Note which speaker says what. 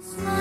Speaker 1: Smile.